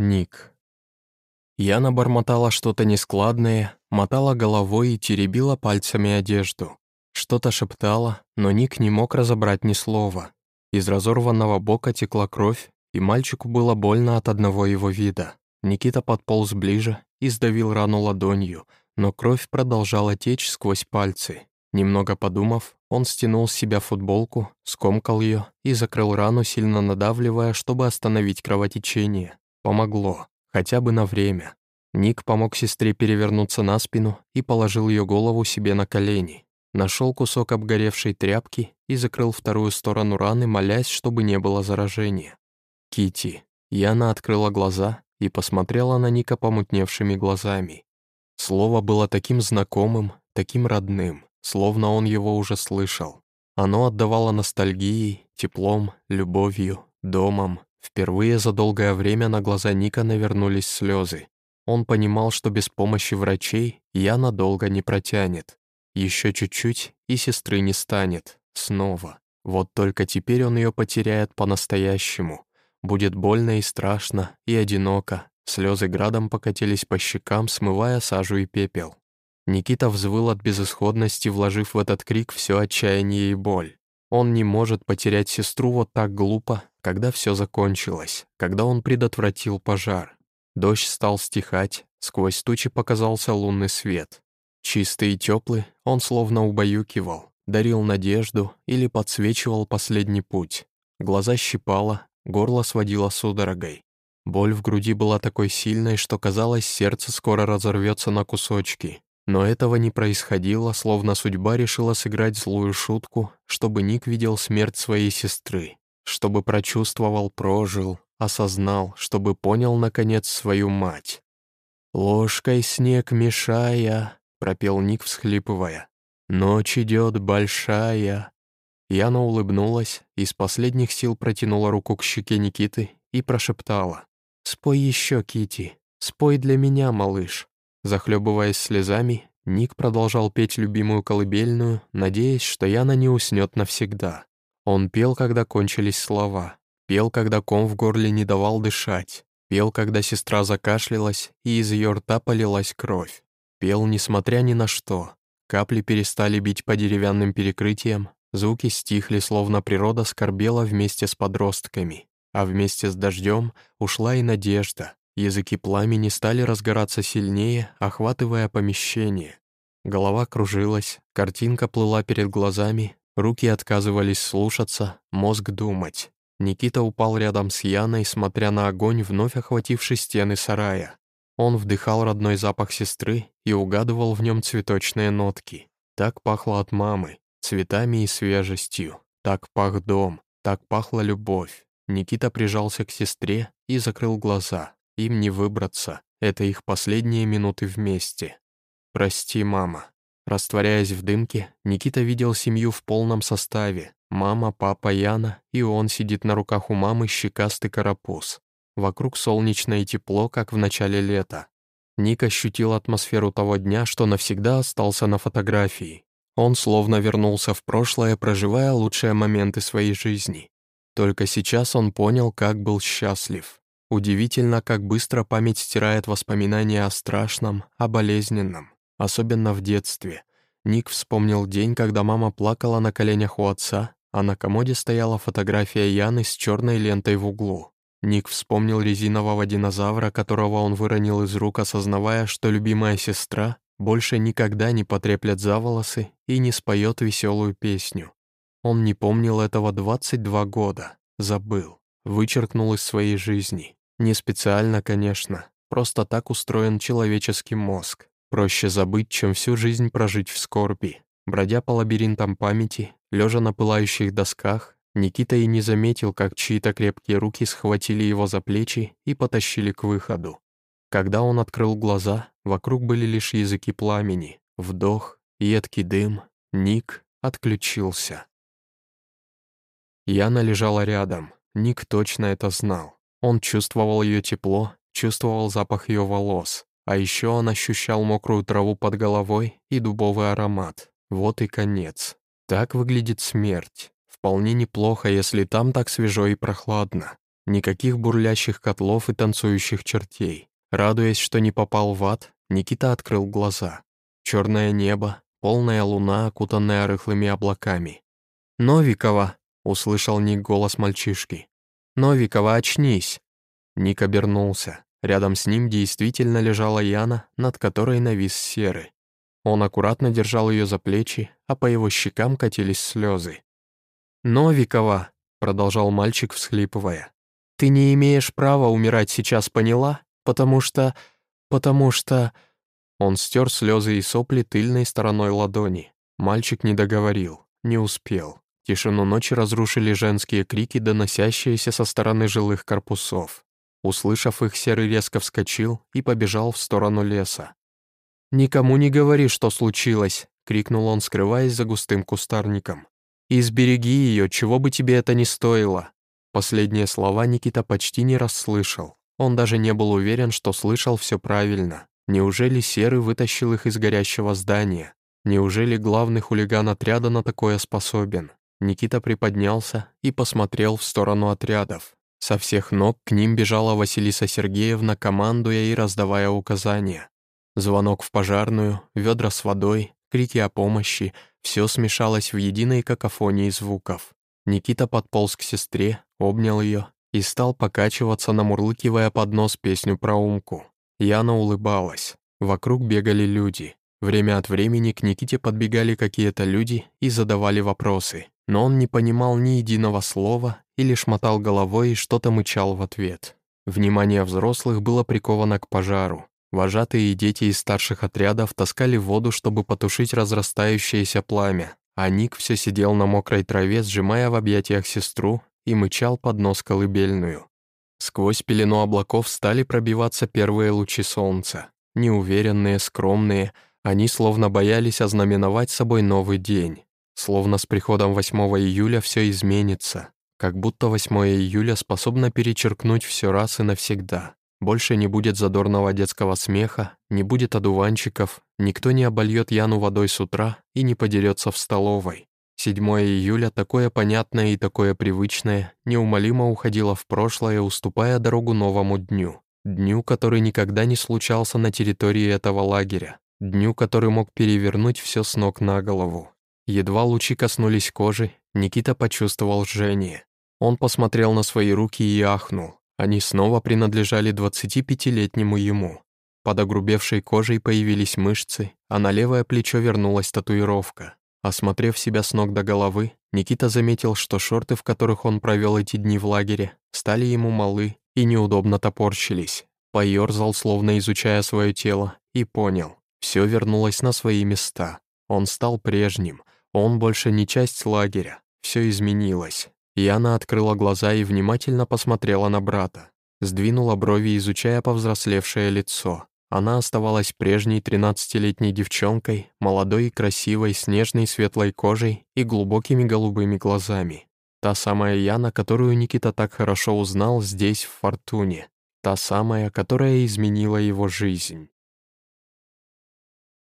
Ник. Яна бормотала что-то нескладное, мотала головой и теребила пальцами одежду. Что-то шептала, но Ник не мог разобрать ни слова. Из разорванного бока текла кровь, и мальчику было больно от одного его вида. Никита подполз ближе и сдавил рану ладонью, но кровь продолжала течь сквозь пальцы. Немного подумав, он стянул с себя футболку, скомкал ее и закрыл рану, сильно надавливая, чтобы остановить кровотечение. Помогло, хотя бы на время. Ник помог сестре перевернуться на спину и положил ее голову себе на колени. Нашел кусок обгоревшей тряпки и закрыл вторую сторону раны, молясь, чтобы не было заражения. Кити. Яна открыла глаза и посмотрела на Ника помутневшими глазами. Слово было таким знакомым, таким родным, словно он его уже слышал. Оно отдавало ностальгией, теплом, любовью, домом. Впервые за долгое время на глаза Ника навернулись слезы. Он понимал, что без помощи врачей Яна долго не протянет. Еще чуть-чуть, и сестры не станет. Снова. Вот только теперь он ее потеряет по-настоящему. Будет больно и страшно, и одиноко. Слезы градом покатились по щекам, смывая сажу и пепел. Никита взвыл от безысходности, вложив в этот крик все отчаяние и боль. Он не может потерять сестру вот так глупо, когда все закончилось, когда он предотвратил пожар. Дождь стал стихать, сквозь тучи показался лунный свет. Чистый и теплый, он словно убаюкивал, дарил надежду или подсвечивал последний путь. Глаза щипало, горло сводило судорогой. Боль в груди была такой сильной, что казалось, сердце скоро разорвется на кусочки. Но этого не происходило, словно судьба решила сыграть злую шутку, чтобы Ник видел смерть своей сестры, чтобы прочувствовал, прожил, осознал, чтобы понял, наконец, свою мать. «Ложкой снег мешая», — пропел Ник, всхлипывая. «Ночь идет большая». Яна улыбнулась, и с последних сил протянула руку к щеке Никиты и прошептала. «Спой еще, Кити, спой для меня, малыш». Захлебываясь слезами, Ник продолжал петь любимую колыбельную, надеясь, что Яна не уснет навсегда. Он пел, когда кончились слова, пел, когда ком в горле не давал дышать, пел, когда сестра закашлялась и из ее рта полилась кровь, пел, несмотря ни на что. Капли перестали бить по деревянным перекрытиям, звуки стихли, словно природа скорбела вместе с подростками, а вместе с дождем ушла и надежда, Языки пламени стали разгораться сильнее, охватывая помещение. Голова кружилась, картинка плыла перед глазами, руки отказывались слушаться, мозг думать. Никита упал рядом с Яной, смотря на огонь, вновь охвативший стены сарая. Он вдыхал родной запах сестры и угадывал в нем цветочные нотки. Так пахло от мамы, цветами и свежестью. Так пах дом, так пахла любовь. Никита прижался к сестре и закрыл глаза. Им не выбраться, это их последние минуты вместе. «Прости, мама». Растворяясь в дымке, Никита видел семью в полном составе. Мама, папа, Яна, и он сидит на руках у мамы щекастый карапуз. Вокруг солнечно и тепло, как в начале лета. Ник ощутил атмосферу того дня, что навсегда остался на фотографии. Он словно вернулся в прошлое, проживая лучшие моменты своей жизни. Только сейчас он понял, как был счастлив. Удивительно, как быстро память стирает воспоминания о страшном, о болезненном, особенно в детстве. Ник вспомнил день, когда мама плакала на коленях у отца, а на комоде стояла фотография Яны с черной лентой в углу. Ник вспомнил резинового динозавра, которого он выронил из рук, осознавая, что любимая сестра больше никогда не потреплет за волосы и не споет веселую песню. Он не помнил этого 22 года, забыл, вычеркнул из своей жизни. Не специально, конечно, просто так устроен человеческий мозг. Проще забыть, чем всю жизнь прожить в скорби. Бродя по лабиринтам памяти, лежа на пылающих досках, Никита и не заметил, как чьи-то крепкие руки схватили его за плечи и потащили к выходу. Когда он открыл глаза, вокруг были лишь языки пламени, вдох, едкий дым, Ник отключился. Яна лежала рядом, Ник точно это знал. Он чувствовал ее тепло, чувствовал запах ее волос, а еще он ощущал мокрую траву под головой и дубовый аромат. Вот и конец. Так выглядит смерть. Вполне неплохо, если там так свежо и прохладно. Никаких бурлящих котлов и танцующих чертей. Радуясь, что не попал в ад, Никита открыл глаза. Черное небо, полная луна, окутанная рыхлыми облаками. «Новикова!» — услышал Ник голос мальчишки. «Новикова, очнись!» Ник обернулся. Рядом с ним действительно лежала Яна, над которой навис серый. Он аккуратно держал ее за плечи, а по его щекам катились слезы. «Новикова!» — продолжал мальчик, всхлипывая. «Ты не имеешь права умирать сейчас, поняла? Потому что... потому что...» Он стер слезы и сопли тыльной стороной ладони. Мальчик не договорил, не успел. Тишину ночи разрушили женские крики, доносящиеся со стороны жилых корпусов. Услышав их, Серый резко вскочил и побежал в сторону леса. «Никому не говори, что случилось!» — крикнул он, скрываясь за густым кустарником. «И сбереги ее, чего бы тебе это ни стоило!» Последние слова Никита почти не расслышал. Он даже не был уверен, что слышал все правильно. Неужели Серый вытащил их из горящего здания? Неужели главный хулиган отряда на такое способен? Никита приподнялся и посмотрел в сторону отрядов. Со всех ног к ним бежала Василиса Сергеевна, командуя и раздавая указания. Звонок в пожарную, ведра с водой, крики о помощи — все смешалось в единой какофонии звуков. Никита подполз к сестре, обнял ее и стал покачиваться, намурлыкивая под нос песню про Умку. Яна улыбалась. Вокруг бегали люди. Время от времени к Никите подбегали какие-то люди и задавали вопросы, но он не понимал ни единого слова и лишь мотал головой и что-то мычал в ответ. Внимание взрослых было приковано к пожару. Вожатые и дети из старших отрядов таскали воду, чтобы потушить разрастающееся пламя, а Ник все сидел на мокрой траве, сжимая в объятиях сестру и мычал под нос колыбельную. Сквозь пелену облаков стали пробиваться первые лучи солнца. Неуверенные, скромные, они словно боялись ознаменовать собой новый день. Словно с приходом 8 июля все изменится. Как будто 8 июля способно перечеркнуть все раз и навсегда. Больше не будет задорного детского смеха, не будет одуванчиков, никто не обольет Яну водой с утра и не подерется в столовой. 7 июля, такое понятное и такое привычное, неумолимо уходило в прошлое, уступая дорогу новому дню. Дню, который никогда не случался на территории этого лагеря. Дню, который мог перевернуть все с ног на голову. Едва лучи коснулись кожи, Никита почувствовал жжение. Он посмотрел на свои руки и ахнул. Они снова принадлежали 25-летнему ему. Под огрубевшей кожей появились мышцы, а на левое плечо вернулась татуировка. Осмотрев себя с ног до головы, Никита заметил, что шорты, в которых он провел эти дни в лагере, стали ему малы и неудобно топорщились. Поерзал, словно изучая свое тело, и понял, все вернулось на свои места. Он стал прежним, он больше не часть лагеря, все изменилось. Яна открыла глаза и внимательно посмотрела на брата. Сдвинула брови, изучая повзрослевшее лицо. Она оставалась прежней тринадцатилетней девчонкой, молодой и красивой, с нежной светлой кожей и глубокими голубыми глазами. Та самая Яна, которую Никита так хорошо узнал здесь, в Фортуне. Та самая, которая изменила его жизнь.